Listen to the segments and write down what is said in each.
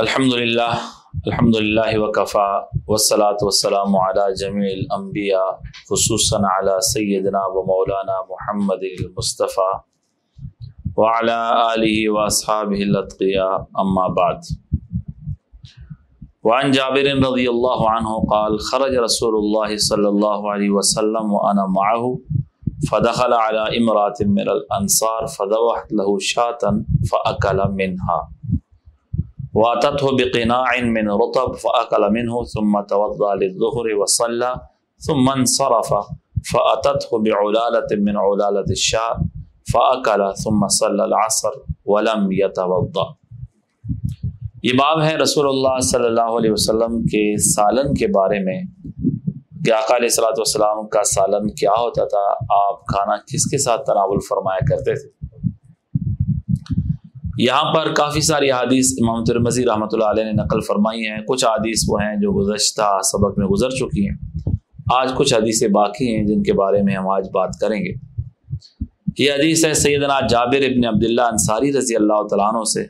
الحمد للہ الحمد للہ وکفا وسلاۃ وسلم علی جمیع الانبیاء خصوصاً علی سیدنا و مولانا محمد المصطفیٰ وعلى آلہ واصحابہ الاتقیاء اما بعد وعن جابر رضی اللہ عنہ قال خرج رسول اللہ صلی اللہ علیہ وسلم وانا معه فدخل على امرات من الانصار فذبحت له شاة فأكل منها واتته بقناع من رطب فأكل منه ثم توضأ للظهر وصلى ثم انصرف فأتته بعلالة من علالة الشاء فأكل ثم صلى العصر ولم يتوضأ. یہ باب ہے رسول اللہ صلی اللہ علیہ وسلم کے سالن کے بارے میں، کہ آقا علیہ السلاۃ والسلام کا سالن کیا ہوتا تھا، آپ کھانا کس کے ساتھ تناول فرمایا کرتے تھے؟ یہاں پر کافی ساری حادیث امام ترمزی رحمۃ اللہ علیہ نے نقل فرمائی ہیں۔ کچھ حادیث وہ ہیں جو گزشتہ سبق میں گزر چکی ہیں۔ آج کچھ حدیثیں باقی ہیں جن کے بارے میں ہم آج بات کریں گے۔ یہ حدیث ہے سیدنا جابر ابن عبداللہ انصاری رضی اللہ تعالیٰ عنہ سے۔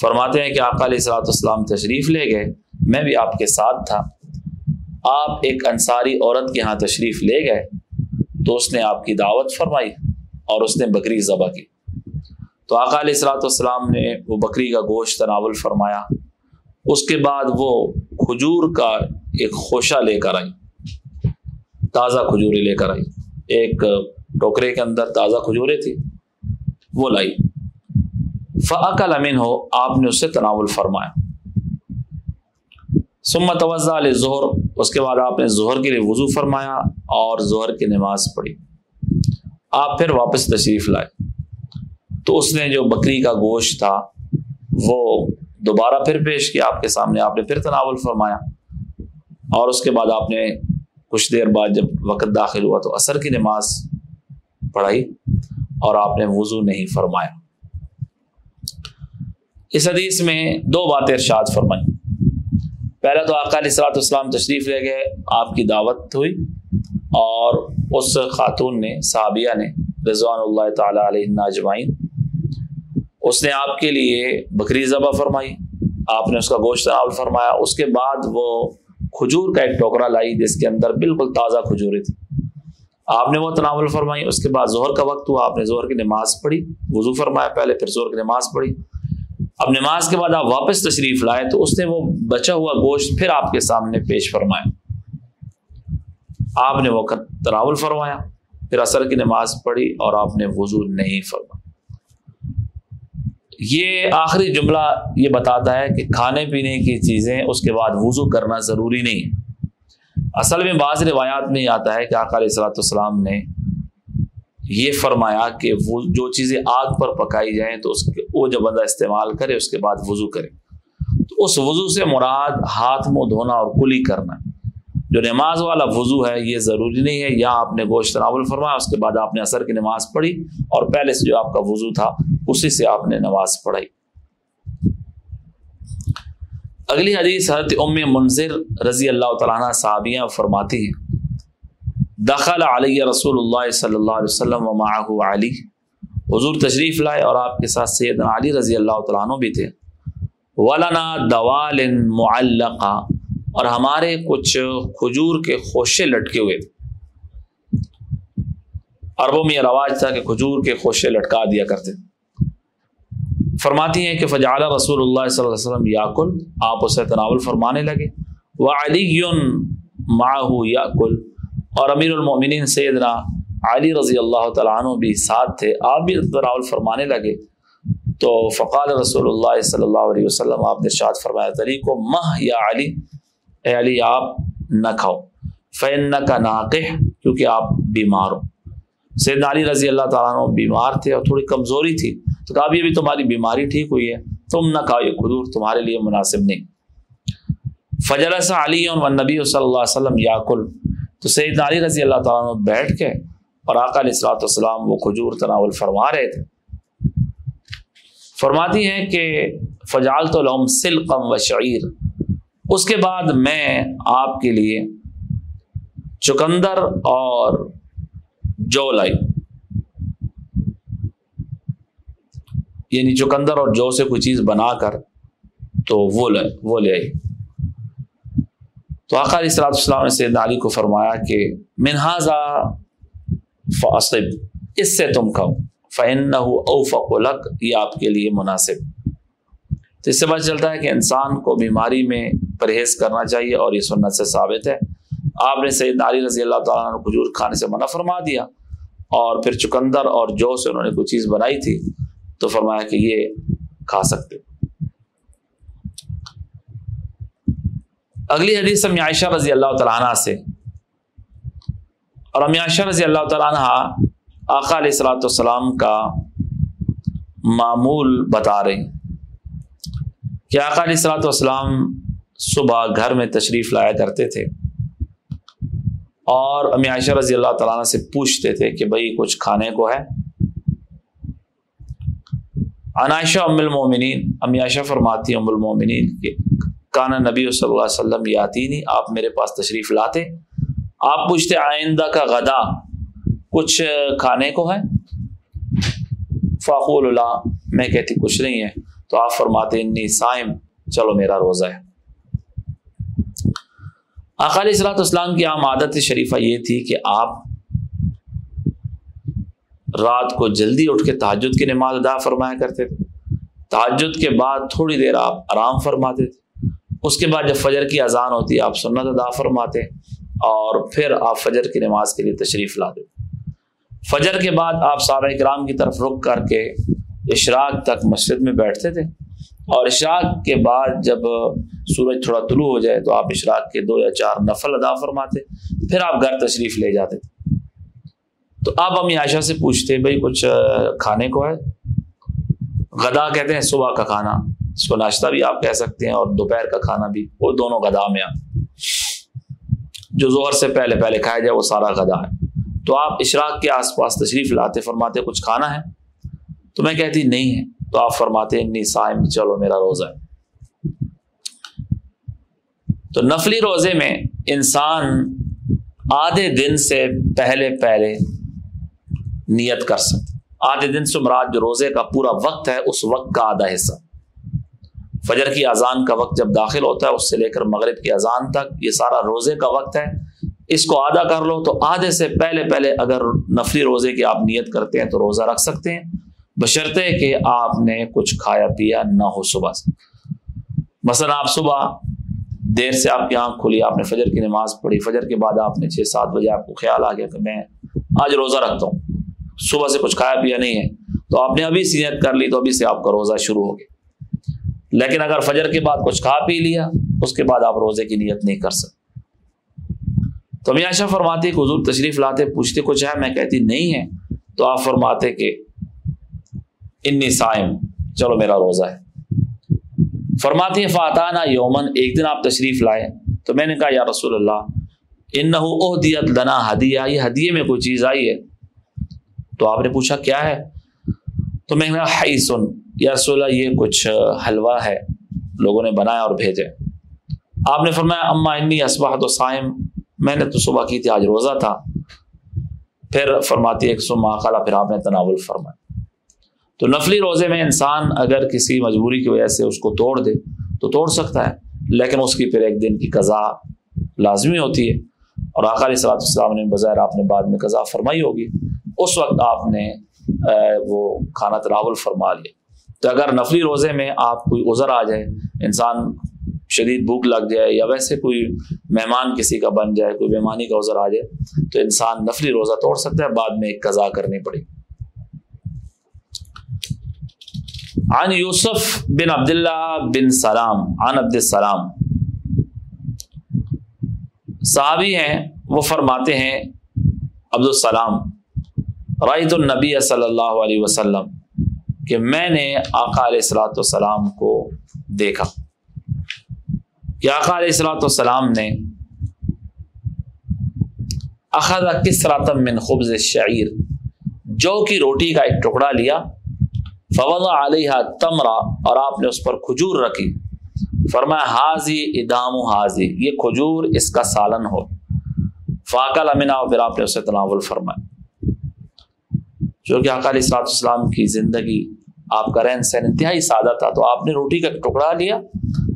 فرماتے ہیں کہ آقا علیہ السلاۃ والسلام تشریف لے گئے۔ میں بھی آپ کے ساتھ تھا۔ آپ ایک انصاری عورت کے ہاں تشریف لے گئے تو اس نے آپ کی دعوت فرمائی اور اس نے بکری ذبح کی۔ تو آقا علیہ السلاۃ والسلام نے وہ بکری کا گوشت تناول فرمایا۔ اس کے بعد وہ کھجور کا ایک خوشہ لے کر آئی، تازہ کھجوریں لے کر آئی۔ ایک ٹوکرے کے اندر تازہ کھجوریں تھی وہ لائی۔ فعقل امین ہو آپ نے اس سے تناول فرمایا۔ سمت توضہ علیہ ظہر اس کے بعد آپ نے ظہر کے لیے وضو فرمایا اور ظہر کی نماز پڑھی۔ آپ پھر واپس تشریف لائے۔ تو اس نے جو بکری کا گوشت تھا، وہ دوبارہ پھر پیش کیا آپ کے سامنے، آپ نے پھر تناول فرمایا۔ اور اس کے بعد آپ نے کچھ دیر بعد جب وقت داخل ہوا تو عصر کی نماز پڑھائی اور آپ نے وضو نہیں فرمایا۔ اس حدیث میں دو باتیں ارشاد فرمائی پہلے تو آقا علیہ السلاۃ والسلام تشریف لے گئے، آپ کی دعوت ہوئی اور اس خاتون نے، صحابیہ نے رضوان اللہ تعالیٰ علیہ ناجمائن اس نے آپ کے لیے بکری ذبح فرمائی، آپ نے اس کا گوشت ناول فرمایا، اس کے بعد وہ کھجور کا ایک ٹوکرا لائی جس کے اندر بالکل تازہ کھجوریں تھی آپ نے وہ تناول فرمائی، اس کے بعد زہر کا وقت ہوا، آپ نے زہر کی نماز پڑھی، وضو فرمایا پہلے، پھر زہر کی نماز پڑھی۔ اب نماز کے بعد آپ واپس تشریف لائے تو اس نے وہ بچا ہوا گوشت پھر آپ کے سامنے پیش فرمایا۔ آپ نے وہ تناول فرمایا، پھر اثر کی نماز پڑھی اور آپ نے وضو نہیں فرمایا۔ یہ آخری جملہ یہ بتاتا ہے کہ کھانے پینے کی چیزیں اس کے بعد وضو کرنا ضروری نہیں۔ اصل میں بعض روایات میں یہ آتا ہے کہ آقا علیہ السلاۃ والسلام نے یہ فرمایا کہ وہ جو چیزیں آگ پر پکائی جائیں تو اس کے وہ جو بندہ استعمال کرے، اس کے بعد وضو کرے۔ تو اس وضو سے مراد ہاتھ منہ دھونا اور کلی کرنا۔ جو نماز والا وضو ہے، یہ ضروری نہیں ہے۔ یا آپ نے گوشت ناول فرمایا، اس کے بعد آپ نے اثر کی نماز پڑھی اور پہلے سے جو آپ کا وضو تھا اسی سے آپ نے نماز پڑھائی۔ اگلی حدیث حضرت ام منظر رضی اللہ تعالیٰ صحابیاں فرماتی ہیں، دخل علیہ رسول اللہ صلی اللہ علیہ وسلم و علی۔ حضور تشریف لائے اور آپ کے ساتھ سید علی رضی اللہ تعالیٰ عنہ بھی تھے۔ ولنا دوال معلقہ اور ہمارے کچھ کھجور کے خوشے لٹکے ہوئے تھے۔ عربوں میں یہ رواج تھا کہ کھجور کے خوشے لٹکا دیا کرتے تھے۔ فرماتی ہیں کہ فجال رسول اللہ صلی اللہ علیہ وسلم یاکل، آپ اسے تناول فرمانے لگے۔ وہ علی ماہو یاکل۔ اور امیر المومنین سیدنا علی رضی اللہ تعالیٰ عنہ بھی ساتھ تھے، آپ بھی تناول فرمانے لگے۔ تو فقال رسول اللہ صلی اللہ علیہ وسلم، آپ نے شاد فرمایا تری کو مہ یا علی، اے علی، آپ نہ کھاؤ۔ فین کا ناقح، کیونکہ آپ بیمار ہو۔ سید علی رضی اللہ تعالیٰ عنہ بیمار تھے اور تھوڑی کمزوری تھی۔ تو کہا ابھی تمہاری بیماری ٹھیک ہوئی ہے، تم نہ کھاؤ، یہ کھجور تمہارے لیے مناسب نہیں۔ فجر سا علی اور نبی صلی اللہ علیہ وسلم یاقل تو سید علی رضی اللہ تعالیٰ عنہ بیٹھ کے اور آقا علیہ السلاۃ والسلام وہ کھجور تناول فرما رہے تھے۔ فرماتی ہیں کہ فجال تو لوم سلقم و شعیر اس کے بعد میں آپ کے لیے چکندر اور جو لائی۔ یعنی چکندر اور جو سے کوئی چیز بنا کر تو وہ لے وہ لے آئی۔ تو آقا علیہ السلام السلام نے سید علی کو فرمایا کہ منہذا فاصب، اس سے تم کھاؤ فن اوفق لک، یہ آپ کے لیے مناسب۔ تو اس سے پتہ چلتا ہے کہ انسان کو بیماری میں پرہیز کرنا چاہیے اور یہ سنت سے ثابت ہے۔ آپ نے سید علی رضی اللہ تعالیٰ نے کھجور کھانے سے منع فرما دیا اور پھر چکندر اور جو سے انہوں نے کوئی چیز بنائی تھی تو فرمایا کہ یہ کھا سکتے اگلی حدیث ہم عائشہ رضی اللہ تعالیٰ عنہ سے۔ اور ہم عائشہ رضی اللہ تعالیٰ عنہ آقا علیہ السلاۃ والسلام کا معمول بتا رہے ہیں کہ آقا علیہ السلاۃ والسلام صبح گھر میں تشریف لایا کرتے تھے اور امی عائشہ رضی اللہ تعالیٰ سے پوچھتے تھے کہ بھائی کچھ کھانے کو ہے؟ عنائشہ ام المومنین عائشہ فرماتی ام المومنین کہ کانا نبی صلی اللہ علیہ وسلم یاتی نہیں آپ میرے پاس تشریف لاتے۔ آپ پوچھتے آئندہ کا غدا کچھ کھانے کو ہے؟ فاقول اللہ میں کہتی کچھ نہیں ہے۔ تو آپ فرماتے انی سائم، چلو میرا روزہ ہے۔ اقالی صلاحت اسلام کی عام عادت شریفہ یہ تھی کہ آپ رات کو جلدی اٹھ کے تحجد کی نماز ادا فرمایا کرتے تھے۔ تحجد کے بعد تھوڑی دیر آپ آرام فرماتے تھے۔ اس کے بعد جب فجر کی اذان ہوتی آپ سنت ادا فرماتے اور پھر آپ فجر کی نماز کے لیے تشریف لاتے فجر کے بعد آپ صحابہ اکرام کی طرف رک کر کے اشراق تک مسجد میں بیٹھتے تھے۔ اور اشراق کے بعد جب سورج تھوڑا طلوع ہو جائے تو آپ اشراق کے دو یا چار نفل ادا فرماتے، پھر آپ گھر تشریف لے جاتے تھے۔ تو آپ امی عائشہ سے پوچھتے بھائی کچھ کھانے کو ہے؟ غدا کہتے ہیں صبح کا کھانا، اس کو ناشتہ بھی آپ کہہ سکتے ہیں اور دوپہر کا کھانا بھی، وہ دونوں غدا میں آپ جو زہر سے پہلے پہلے کھایا جائے، وہ سارا غدا ہے۔ تو آپ اشراق کے آس پاس تشریف لاتے، فرماتے، کچھ کھانا ہے؟ تو میں کہتی، نہیں ہے۔ تو آپ فرماتے انی سائم، چلو میرا روزہ ہے۔ تو نفلی روزے میں انسان آدھے دن سے پہلے پہلے نیت کر سکتے آدھے دن سے مراد جو روزے کا پورا وقت ہے، اس وقت کا آدھا حصہ۔ فجر کی اذان کا وقت جب داخل ہوتا ہے، اس سے لے کر مغرب کی اذان تک یہ سارا روزے کا وقت ہے۔ اس کو آدھا کر لو تو آدھے سے پہلے پہلے اگر نفلی روزے کی آپ نیت کرتے ہیں تو روزہ رکھ سکتے ہیں۔ بشرطے کہ آپ نے کچھ کھایا پیا نہ ہو صبح سے۔ مثلا آپ صبح دیر سے آپ کی آنکھ کھلی، آپ نے فجر کی نماز پڑھی، فجر کے بعد آپ نے چھ، سات بجے آپ کو خیال آ گیا کہ میں آج روزہ رکھتا ہوں۔ صبح سے کچھ کھایا پیا نہیں ہے، تو آپ نے ابھی سینت کر لی تو ابھی سے آپ کا روزہ شروع ہو گیا۔ لیکن اگر فجر کے بعد کچھ کھا پی لیا، اس کے بعد آپ روزے کی نیت نہیں کر سکتے۔ تو میاشا فرماتی کہ حضور تشریف لاتے، پوچھتے، کچھ ہے؟ میں کہتی، نہیں ہے۔ تو آپ فرماتے کہ انی سائم چلو میرا روزہ ہے۔ فرماتی ہیں فاتانہ یومن ایک دن آپ تشریف لائے۔ تو میں نے کہا، یا رسول اللہ ان دیت لنا ہدیہ۔ یہ ہدیے میں کوئی چیز آئی ہے؟ تو آپ نے پوچھا کیا ہے؟ تو میں نے کہا سن یا رسول اللہ، یہ کچھ حلوہ ہے، لوگوں نے بنایا اور بھیجے آپ نے فرمایا، اما انی اسبح تو سائم میں نے تو صبح کی تھی، آج روزہ تھا۔ پھر فرماتی ایک سو ماخلہ پھر آپ نے تناول فرمایا۔ تو نفلی روزے میں انسان اگر کسی مجبوری کی وجہ سے اس کو توڑ دے، تو توڑ سکتا ہے۔ لیکن اس کی پھر ایک دن کی قضا لازمی ہوتی ہے۔ اور آخری صلاحت السلام نے بظاہر آپ نے بعد میں قضا فرمائی ہوگی۔ اس وقت آپ نے وہ کھانا تناول فرما لیا۔ تو اگر نفلی روزے میں آپ کوئی عذر آ جائے، انسان شدید بھوک لگ جائے یا ویسے کوئی مہمان کسی کا بن جائے، کوئی بیمانی کا عذر آ جائے، تو انسان نفلی روزہ توڑ سکتا ہے، بعد میں ایک قضا کرنی پڑے۔ عن یوسف بن عبداللہ بن سلام، عن عبد السلام۔ صحابی ہیں، وہ فرماتے ہیں عبد السلام رائت النبی صلی اللہ علیہ وسلم کہ میں نے آقا علیہ السلاۃ والسلام کو دیکھا۔ کہ آقا علیہ السلاۃ والسلام نے اخذ کس راتم من خبز شعیر جو کی روٹی کا ایک ٹکڑا لیا فوض علیہ تمرا اور آپ نے اس پر کھجور رکھی۔ فرمایا حاضی ادام و حاضی یہ کھجور اس کا سالن ہو۔ فاقل امنا پھر آپ نے اسے تناول فرمایا۔ جو کہ اقالی صلاحت السلام کی زندگی آپ کا رہن سہن انتہائی سادہ تھا، تو آپ نے روٹی کا ٹکڑا لیا،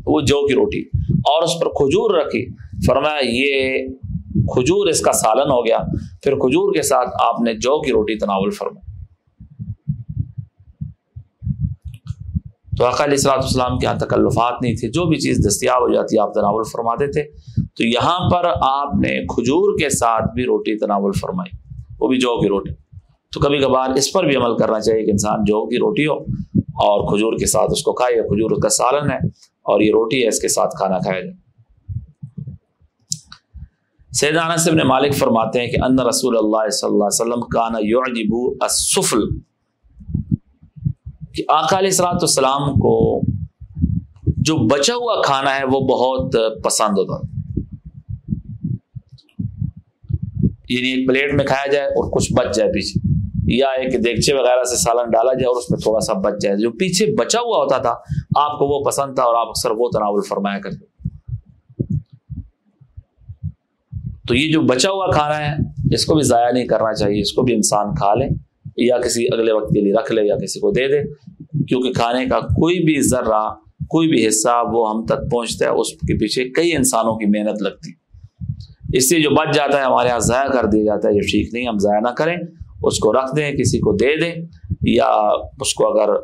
وہ جو کی روٹی، اور اس پر کھجور رکھی۔ فرمایا، یہ کھجور اس کا سالن ہو گیا۔ پھر کھجور کے ساتھ آپ نے جو کی روٹی تناول فرمائی۔ تو علیہ السلاط اسلام کے یہاں تکلفات نہیں تھے، جو بھی چیز دستیاب ہو جاتی، آپ تناول فرماتے تھے۔ تو یہاں پر آپ نے کھجور کے ساتھ بھی روٹی تناول فرمائی، وہ بھی جو کی روٹی۔ تو کبھی کبھار اس پر بھی عمل کرنا چاہیے کہ انسان جو کی روٹی ہو اور کھجور کے ساتھ اس کو کھائے کھجور اس کا سالن ہے اور یہ روٹی ہے، اس کے ساتھ کھانا کھایا جائے۔ سیدانہ سے ابن مالک فرماتے ہیں کہ ان رسول اللہ صلی اللہ علیہ وسلم کانا یعجبو السفل، کہ آقا علیہ السلاۃ السلام کو جو بچا ہوا کھانا ہے وہ بہت پسند ہوتا۔ یعنی ایک پلیٹ میں کھایا جائے اور کچھ بچ جائے پیچھے۔ یا ایک دیگچے وغیرہ سے سالن ڈالا جائے اور اس میں تھوڑا سا بچ جائے۔ جو پیچھے بچا ہوا ہوتا تھا، آپ کو وہ پسند تھا اور آپ اکثر وہ تناول فرمایا کرتے تو یہ جو بچا ہوا کھانا ہے، اس کو بھی ضائع نہیں کرنا چاہیے۔ اس کو بھی انسان کھا لے، یا کسی اگلے وقت کے لیے رکھ لے یا کسی کو دے دے۔ کیونکہ کھانے کا کوئی بھی ذرہ، کوئی بھی حصہ وہ ہم تک پہنچتا ہے، اس کے پیچھے کئی انسانوں کی محنت لگتی۔ اس سے جو بچ جاتا ہے، ہمارے یہاں ضائع کر دیا جاتا ہے، جو ٹھیک نہیں، ہم ضائع نہ کریں۔ اس کو رکھ دیں، کسی کو دے دیں، یا اس کو اگر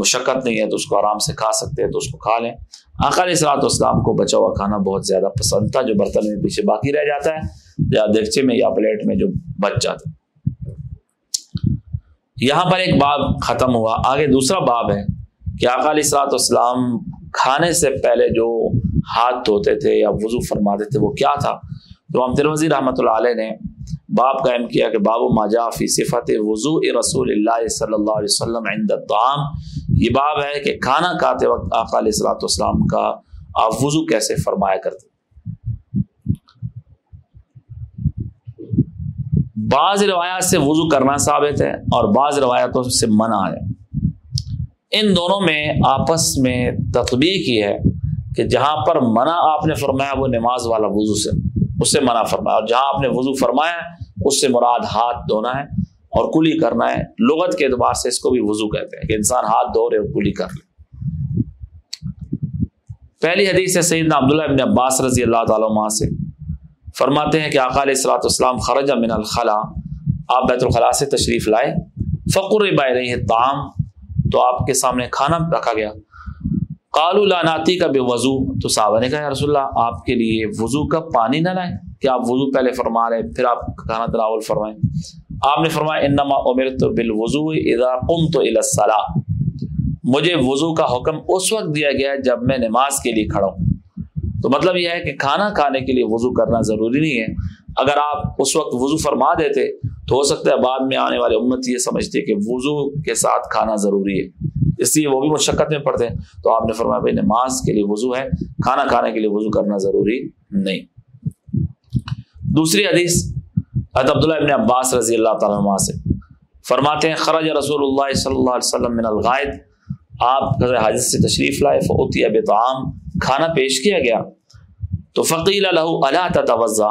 مشقت نہیں ہے تو اس کو آرام سے کھا سکتے ہیں تو اس کو کھا لیں۔ آخر اصلاۃ اسلام کو بچا ہوا کھانا بہت زیادہ پسند تھا، جو برتن میں پیچھے باقی رہ جاتا ہے۔ یا دیگچے میں یا پلیٹ میں جو بچ جاتا ہے۔ یہاں پر ایک باب ختم ہوا۔ آگے دوسرا باب ہے کہ علیہ اصلاۃ اسلام کھانے سے پہلے جو ہاتھ دھوتے تھے یا وضو فرماتے تھے وہ کیا تھا؟ تو ہم تروزی رحمۃ اللہ علیہ نے باب قائم کیا کہ باب ماجا فی صفت وضو رسول اللہ صلی اللہ علیہ وسلم عند الطعام۔ یہ باب ہے کہ کھانا کھاتے وقت آقا علیہ السلاۃ والسلام کا آپ وضو کیسے فرمایا کرتے بعض روایات سے وضو کرنا ثابت ہے اور بعض روایتوں سے منع ہے۔ ان دونوں میں آپس میں تطبیق ہی ہے کہ جہاں پر منع آپ نے فرمایا وہ نماز والا وضو سے۔ اس سے منع فرمایا اور جہاں آپ نے وضو فرمایا اس سے مراد ہاتھ دھونا ہے اور کلی کرنا ہے۔ لغت کے اعتبار سے اس کو بھی وضو کہتے ہیں کہ انسان ہاتھ دھو رہے اور کلی کر لے۔ پہلی حدیث ہے سیدنا عبداللہ ابن عباس رضی اللہ تعالیٰ عنہ سے۔ فرماتے ہیں کہ آقا علیہ السلاۃ والسلام خرج من الخلا، آپ بیت الخلاء سے تشریف لائے۔ فقر بائے رہی ہے تام تو آپ کے سامنے کھانا رکھا گیا۔ قالو لاناتی کا بے وضو تو صحابہ نے کہا، یا رسول اللہ، آپ کے لیے وضو کا پانی نہ لائیں۔ کہ آپ وضو پہلے فرما رہے پھر آپ کھانا تناول فرمائیں۔ آپ نے فرمایا، انما امرت بالوضو اذا قمت الى الصلاه مجھے وضو کا حکم اس وقت دیا گیا ہے جب میں نماز کے لیے کھڑا ہوں۔ تو مطلب یہ ہے کہ کھانا کھانے کے لیے وضو کرنا ضروری نہیں ہے۔ اگر آپ اس وقت وضو فرما دیتے، تو ہو سکتا ہے بعد میں آنے والے امت یہ سمجھتے کہ وضو کے ساتھ کھانا ضروری ہے۔ اس لیے وہ بھی مشقت میں پڑھتے ہیں۔ تو آپ نے فرمایا بھائی نماز کے لیے وضو ہے، کھانا کھانے کے لیے وضو کرنا ضروری نہیں۔ دوسری حدیث، حضرت عبداللہ ابن عباس رضی اللہ تعالیٰ عنہ سے۔ فرماتے ہیں، خرج رسول اللہ صلی اللہ علیہ وسلم من الغائد آپ حاجت سے تشریف لائے فوتی اب تعام کھانا پیش کیا گیا۔ تو فقیل الح اللہ توضع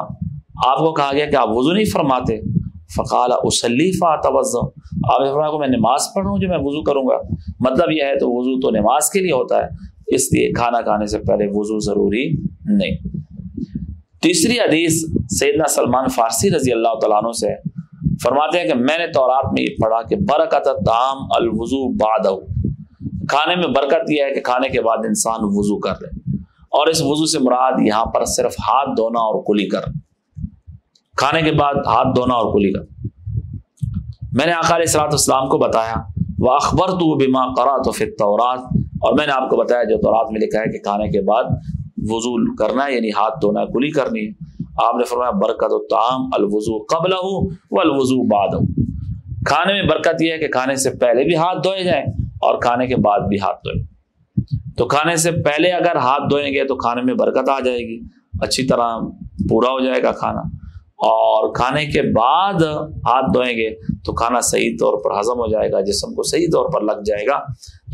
آپ کو کہا گیا کہ آپ وضو نہیں فرماتے۔ فقال اسلیفہ توضع آپ نے فرمایا کو میں نماز پڑھ رہا ہوں جو میں وضو کروں گا۔ مطلب یہ ہے تو وضو تو نماز کے لیے ہوتا ہے، اس لیے کھانا کھانے سے پہلے وضو ضروری نہیں۔ تیسری حدیث سیدنا سلمان فارسی رضی اللہ تعالیٰ عنہ سے فرماتے ہیں کہ میں نے تورات میں یہ پڑھا کہ برکت تام الوضو باد کھانے میں برکت یہ ہے کہ کھانے کے بعد انسان وضو کر لے۔ اور اس وضو سے مراد یہاں پر صرف ہاتھ دھونا اور کلی کر کھانے کے بعد ہاتھ دھونا اور کلی کر میں نے آخر اصلاۃ اسلام کو بتایا وہ اخبر تو بیما کرا تو پھر تورات اور میں نے آپ کو بتایا، جو تورات میں لکھا ہے کہ کھانے کے بعد وضو کرنا یعنی ہاتھ دھونا، کلی کرنی آپ نے فرمایا، برکت و تعام الوضو قبل ہوں وہ الوضو بعد ہوں کھانے میں برکت یہ ہے کہ کھانے سے پہلے بھی ہاتھ دھوئے جائیں اور کھانے کے بعد بھی ہاتھ دھوئیں۔ تو کھانے سے پہلے اگر ہاتھ دھوئیں گے تو کھانے میں برکت آ جائے گی۔ اچھی طرح پورا ہو جائے گا کھانا۔ اور کھانے کے بعد ہاتھ دھوئیں گے تو کھانا صحیح طور پر ہضم ہو جائے گا، جسم کو صحیح طور پر لگ جائے گا۔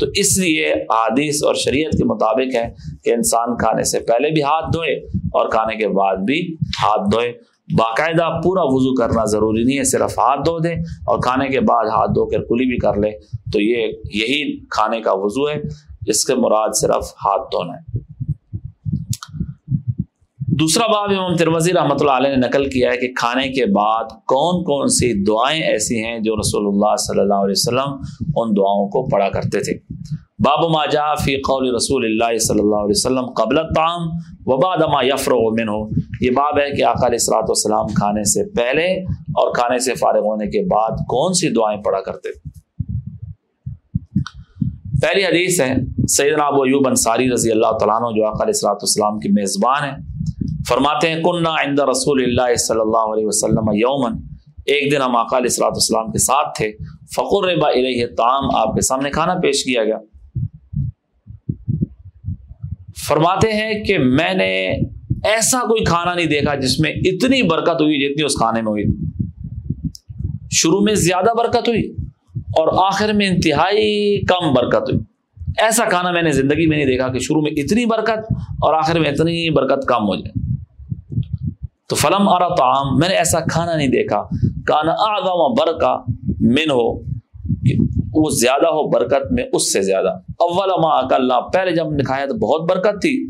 تو اس لیے حادث اور شریعت کے مطابق ہے کہ انسان کھانے سے پہلے بھی ہاتھ دھوئے اور کھانے کے بعد بھی ہاتھ دھوئے۔ باقاعدہ پورا وضو کرنا ضروری نہیں ہے، صرف ہاتھ دھو دیں اور کھانے کے بعد ہاتھ دھو کر کلی بھی کر لے تو یہ یہی کھانے کا وضو ہے، اس کے مراد صرف ہاتھ دھونا ہے۔ دوسرا باب امام تروزی رحمۃ اللہ علیہ نے نقل کیا ہے کہ کھانے کے بعد کون کون سی دعائیں ایسی ہیں جو رسول اللہ صلی اللہ علیہ وسلم ان دعاؤں کو پڑھا کرتے تھے۔ باب ما جا فی قول رسول اللہ صلی اللہ علیہ وسلم قبل الطعام وباد ما یفر من ہو یہ باب ہے کہ آقا علیہ السلاۃ والسلام کھانے سے پہلے اور کھانے سے فارغ ہونے کے بعد کون سی دعائیں پڑھا کرتے پہلی حدیث ہے سیدنا ابو ایوب انصاری رضی اللہ تعالیٰ عنہ، جو آقا علیہ السلاۃ والسلام کی میزبان ہیں۔ فرماتے ہیں کنہ عند رسول اللہ صلی اللہ علیہ وسلم یومن ایک دن ہم آقا علیہ السلاۃ والسلام کے ساتھ تھے فقر ربا علیہ تام آپ کے سامنے کھانا پیش کیا گیا۔ فرماتے ہیں کہ میں نے ایسا کوئی کھانا نہیں دیکھا جس میں اتنی برکت ہوئی جتنی اس کھانے میں ہوئی۔ شروع میں زیادہ برکت ہوئی اور آخر میں انتہائی کم برکت ہوئی۔ ایسا کھانا میں نے زندگی میں نہیں دیکھا کہ شروع میں اتنی برکت اور آخر میں اتنی برکت کم ہو جائے۔ تو فلم آ رہا تو میں نے ایسا کھانا نہیں دیکھا۔ کانا آدھا برکا من ہو وہ زیادہ ہو برکت میں اس سے زیادہ۔ اول ما اکلّہ پہلے جب کھایا تو بہت برکت تھی۔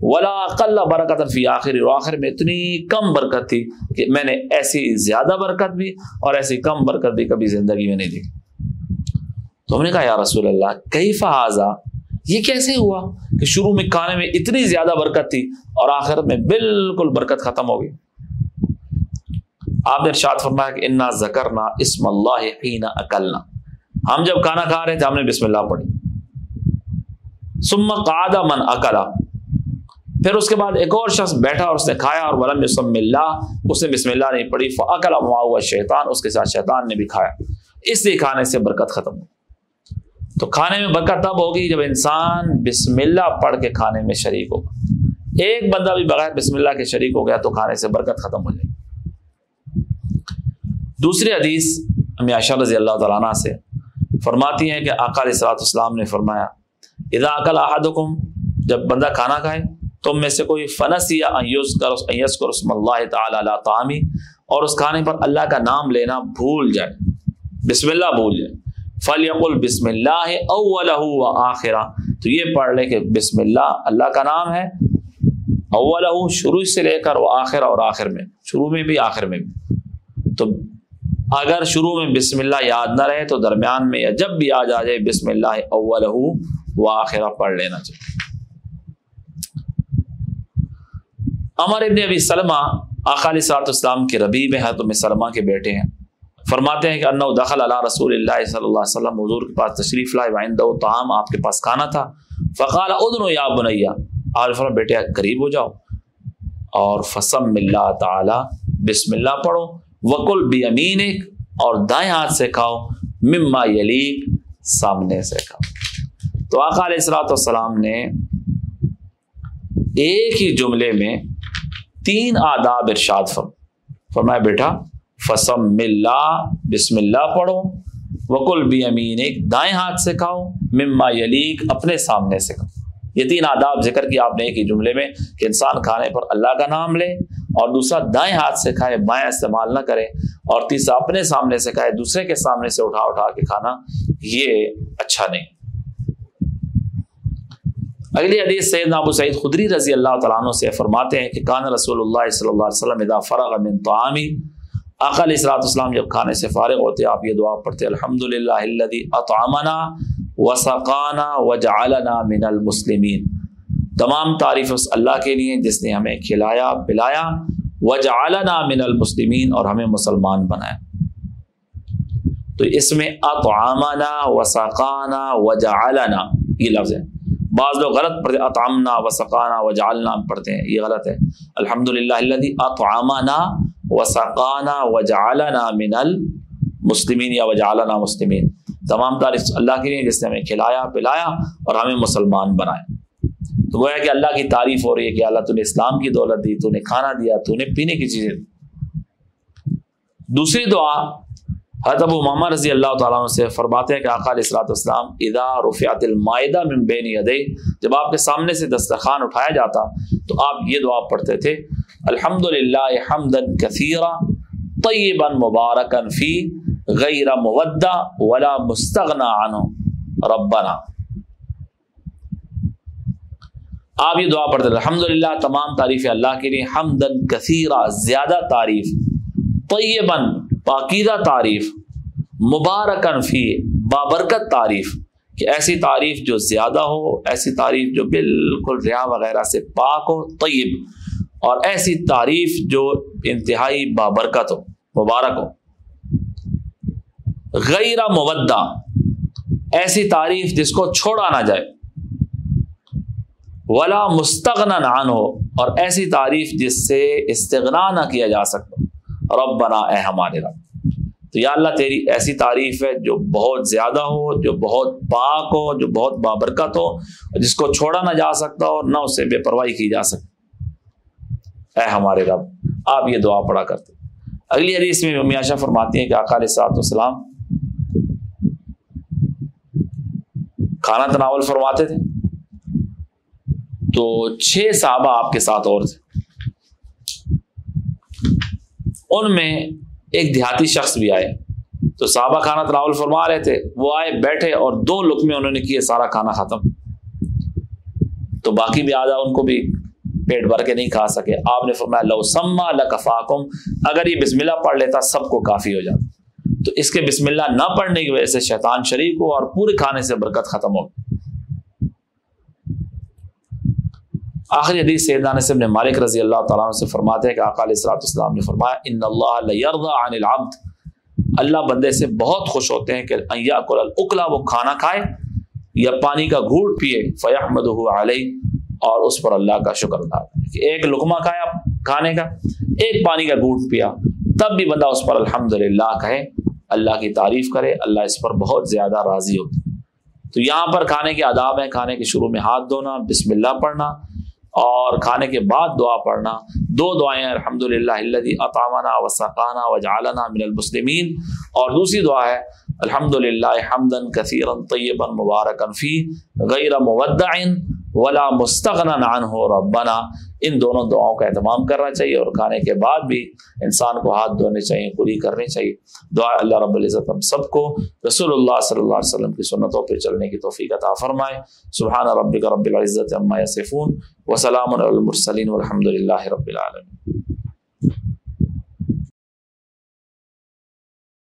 ولا اقل برکت فی آخر و آخر میں اتنی کم برکت تھی کہ میں نے ایسی زیادہ برکت بھی اور ایسی کم برکت بھی کبھی زندگی میں نہیں دیکھی۔ تو ہم نے کہا، یا رسول اللہ کئی فہذا یہ کیسے ہوا؟ کہ شروع میں کھانے میں اتنی زیادہ برکت تھی اور آخر میں بالکل برکت ختم ہو گئی۔ آپ نے ارشاد فرمایا کہ انا ذکر اسم اللہ حین اکلنا ہم جب کھانا کھا رہے تھے، ہم نے بسم اللہ پڑھی۔ سما قادہ من اکلا پھر اس کے بعد ایک اور شخص بیٹھا اور اس نے کھایا اور ولم بسم اللہ۔ اس نے بسم اللہ نہیں پڑھی۔ فعقلا وہاں ہوا شیطان اس کے ساتھ شیطان نے بھی کھایا۔ اس لیے کھانے سے برکت ختم ہو۔ تو کھانے میں برکت تب ہوگی جب انسان بسم اللہ پڑھ کے کھانے میں شریک ہوگا۔ ایک بندہ بھی بغیر بسم اللہ کے شریک ہو گیا تو کھانے سے برکت ختم ہو جائے دوسری حدیث میاشا رضی اللہ تعالیٰ عنہ سے فرماتی ہیں کہ آقا علیہ السلاۃ السلام نے فرمایا، اذا عقل احدکم، جب بندہ کھانا کھائے تم میں سے کوئی فنس یا ایس کر رسم اللہ تعالیٰ علیہ تعامی اور اس کھانے پر اللہ کا نام لینا بھول جائے۔ بسم اللہ بھول جائے۔ فل بسم اللہ اول و آخرہ تو یہ پڑھ لے کہ بسم اللہ اللہ کا نام ہے۔ اول شروع سے لے کر وہ آخر اور آخر میں۔ شروع میں بھی، آخر میں بھی۔ تو اگر شروع میں بسم اللہ یاد نہ رہے تو درمیان میں یا جب بھی یاد آ جائے بسم اللہ اول وہ آخرہ پڑھ لینا چاہیے۔ امر ابن ابی سلمہ اقالی صاحب اسلام کے ربی میں ہے تم سلمہ کے بیٹے ہیں۔ فرماتے ہیں کہ انّا دخل اللہ رسول اللہ صلی اللہ علیہ وسلم حضور کے پاس تشریف لائے وائندہ تام آپ کے پاس کھانا تھا۔ فقال ادن یا بنیا عارف بیٹے قریب ہو جاؤ۔ اور فسم اللہ تعالی بسم اللہ پڑھو۔ وکل بھی امین اور دائیں ہاتھ سے کھاؤ۔ مما یلی سامنے سے کھاؤ۔ تو آقا علیہ السلاۃ والسلام نے ایک ہی جملے میں تین آداب ارشاد فرم فرمایا، بیٹا فسم اللہ بسم اللہ پڑھو۔ وکل بھی امین ایک دائیں ہاتھ سے کھاؤ۔ مما یلیک اپنے سامنے سے کھاؤ۔ یہ تین آداب ذکر کیا آپ نے ایک ہی جملے میں کہ انسان کھانے پر اللہ کا نام لے اور دوسرا دائیں ہاتھ سے کھائے، بائیں استعمال نہ کرے اور تیسرا اپنے سامنے سے کھائے، دوسرے کے سامنے سے اٹھا اٹھا کے کھانا، یہ اچھا نہیں۔ اگلی حدیث سید ابو سعید خدری رضی اللہ تعالیٰ عنہ سے فرماتے ہیں کہ کان رسول اللہ صلی اللہ علیہ وسلم اذا فرغ من طعامی آقا علیہ السلاۃ السلام جب کھانے سے فارغ ہوتے آپ یہ دعا پڑھتے الحمد للہ اطعمنا وسقانا وجعلنا من المسلمین۔ تمام تعریف اس اللہ کے لیے جس نے ہمیں کھلایا، پلایا، وجعلنا من المسلمین اور ہمیں مسلمان بنایا۔ تو اس میں اطعامنا وسقانا وجعلنا، یہ لفظ ہے۔ بعض لوگ غلط پڑھتے اطعامنا وسقانا وجعلنا پڑھتے ہیں، یہ غلط ہے۔ الحمد للہ اطعامنا وسقانا وجعلنا من المسلمین یا وجعلنا مسلمین۔ تمام تعریف اللہ کے لیے جس نے ہمیں کھلایا، پلایا اور ہمیں مسلمان بنایا۔ تو گویا کہ اللہ کی تعریف ہو رہی ہے کہ اللہ تو نے اسلام کی دولت دی، تو نے کھانا دیا، تو نے پینے کی چیزیں۔ دوسری دعا، حضرت ابو محمد رضی اللہ تعالیٰ عنہ سے فرماتے ہیں کہ آقا علیہ السلاۃ والسلام ادا رفیات المائدہ من بین یدے جب آپ کے سامنے سے دسترخوان اٹھایا جاتا، تو آپ یہ دعا پڑھتے تھے الحمد للہ حمدن کثیرہ طیبا مبارکن فی، غیر مودہ ولا مستغنا عنہ، ربنا۔ آپ یہ دعا پڑھتے الحمد للہ تمام تعریف اللہ کے لیے حمدن کثیرہ زیادہ تعریف، طیباً پاکیزہ تعریف مبارکن فی، بابرکت تعریف، کہ ایسی تعریف جو زیادہ ہو، ایسی تعریف جو بالکل ریا وغیرہ سے پاک ہو، طیب۔ اور ایسی تعریف جو انتہائی بابرکت ہو، مبارک ہو۔ غیر مودہ، ایسی تعریف جس کو چھوڑا نہ جائے۔ ولا مستغنا نان ہو اور ایسی تعریف جس سے استغنا نہ کیا جا سکتا۔ رب بنا اے ہمارے رب۔ تو یا اللہ، تیری ایسی تعریف ہے جو بہت زیادہ ہو، جو بہت پاک ہو، جو بہت بابرکت ہو، جس کو چھوڑا نہ جا سکتا اور نہ اسے بے پرواہی کی جا سکتی۔ اے ہمارے رب، آپ یہ دعا پڑھا کرتے اگلی حدیث میں میاشا فرماتی ہیں کہ اقال سات وسلام کھانا تناول فرماتے تھے۔ تو چھ صحابہ آپ کے ساتھ اور تھے۔ ان میں ایک دیہاتی شخص بھی آئے۔ تو صحابہ کھانا تناول فرما رہے تھے۔ وہ آئے، بیٹھے اور دو لک میں انہوں نے کیے، سارا کھانا ختم۔ تو باقی بھی آدھا ان کو بھی پیٹ بھر کے نہیں کھا سکے۔ آپ نے فرمایا، لو سما لکفاکم۔ اگر یہ بسم اللہ پڑھ لیتا، سب کو کافی ہو جاتا۔ تو اس کے بسم اللہ نہ پڑھنے کی وجہ سے شیطان شریک ہو اور پورے کھانے سے برکت ختم ہو۔ آخری حدیث سیدان سے ابن مالک رضی اللہ تعالیٰ سے فرماتے ہیں کہ آقا علیہ السلام نے فرمایا، ان اللہ عن العبد۔ اللہ بندے سے بہت خوش ہوتے ہیں کہ اکلا وہ کھانا کھائے یا پانی کا گھوٹ پیے فیاحمد علیہ۔ اور اس پر اللہ کا شکر ادا کہ ایک لقمہ کھایا کھانے کا، ایک پانی کا گھوٹ پیا، تب بھی بندہ اس پر الحمد للہ کہے، اللہ کی تعریف کرے، اللہ اس پر بہت زیادہ راضی ہوتا تو یہاں پر کھانے کے آداب ہیں، کھانے کے شروع میں ہاتھ دھونا بسم اللہ پڑھنا، اور کھانے کے بعد دعا پڑھنا۔ دو دعائیں الحمد للہ اطامانہ و سقانہ و من المسلمین۔ اور دوسری دعا ہے الحمد للہ حمدن کثیر طیباً مبارکن فی، غیر مودعن ولا مستغنا نان ہو ربنا۔ ان دونوں دعاؤں کا اہتمام کرنا چاہیے اور کھانے کے بعد بھی انسان کو ہاتھ دھونے چاہیے پوری کرنی چاہیے۔ دعا اللہ رب العزت ہم سب کو رسول اللہ صلی اللہ علیہ وسلم کی سنتوں پہ چلنے کی توفیق عطا فرمائے۔ سبحان رب رب العزت عما یصفون وسلام المرسلین والحمد للہ رب العالمین۔